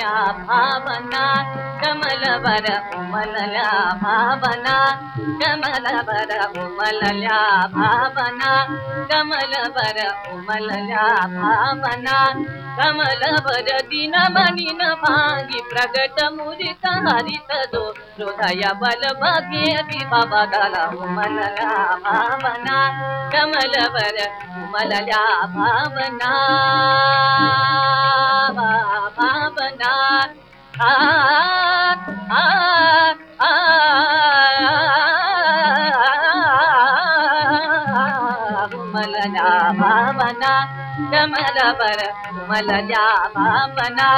उमलल्या भावना कमलवर उमलल्या भावना कमलवर उमलल्या भावना कमलवर उमलल्या भावना कमलवर दिनमनिन भागी प्रगट मुदित हरित दो हृदय बल भाग्यति भवदल उमलल्या भावना कमलवर उमलल्या भावना भावना आ आ आ मलया भावना कमल बर मलया भावना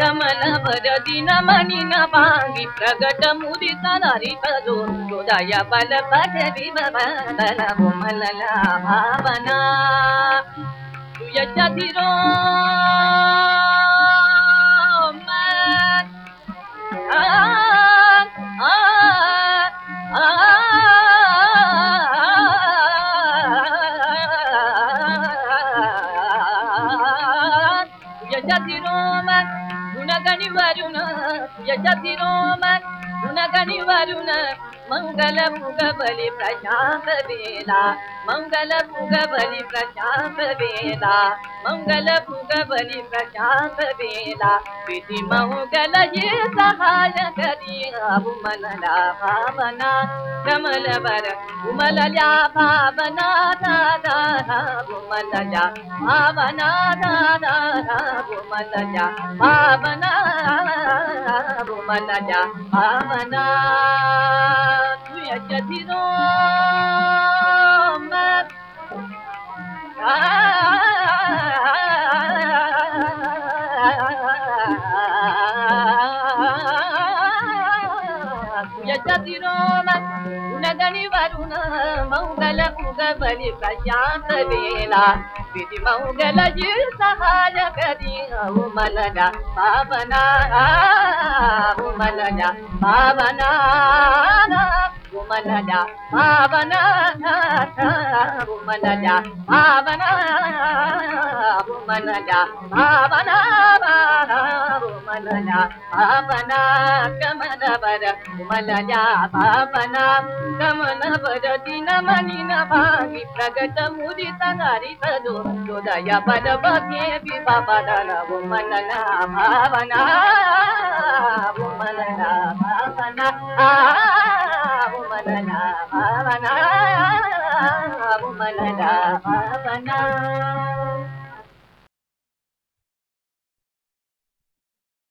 कमल बर दिन मणिन भांगी प्रगट मुदित नरित जो हृदय बल पठरी बल मलया भावना तुयच्या धीरो ो मुनानि मरुना योम निवारना मङ्गल भूग भि प्रणाम प्रशान्तवेला मङ्गल भूग ಮುಗ ಬಲಿ ಪ್ರಶಾಂತ ವೇದ ಮಂಗಲ ಮುಗ ಬಲಿ ಪ್ರಶಾಂತ ವೇದ ವಿಧಿ ಮಂಗಲ ಯೇ ಸಹಾಯ ಕರಿ ಉಮಲಲ ಭಾವನಾ ಕಮಲ ಬರ ಉಮಲಲ ಭಾವನಾ ದಾದಾ ಉಮಲಲ ಭಾವನಾ ದಾದಾ ಉಮಲಲ ಭಾವನಾ ಉಮಲಲ ಭಾವನಾ ತುಯ ಚದಿರೋ ಯಜತಿರೋಮ ಗುಣಗಣಿ ವರುಣ ಮಂಗಲ ಮುಗ ಬಲಿ ಪ್ರಶಾಂತ ವೇಳ ವಿಧಿ ಮಂಗಲ ಜಿ ಸಹಾಯ ಕರಿ ಉಮಲನ ಪಾವನ ಉಮಲನ ಪಾವನ ಉಮಲನ ಪಾವನ ಉಮಲನ ಪಾವನ మనగా భావన భావన భావన గమన వర మలయా భావన గమన వర దినమనిన భాగి ప్రగట ముదిత హరితదు హృదయ పద భగే విభవన ఉమన భావన ఉమన భావన ఉమన భావన ఉమన భావన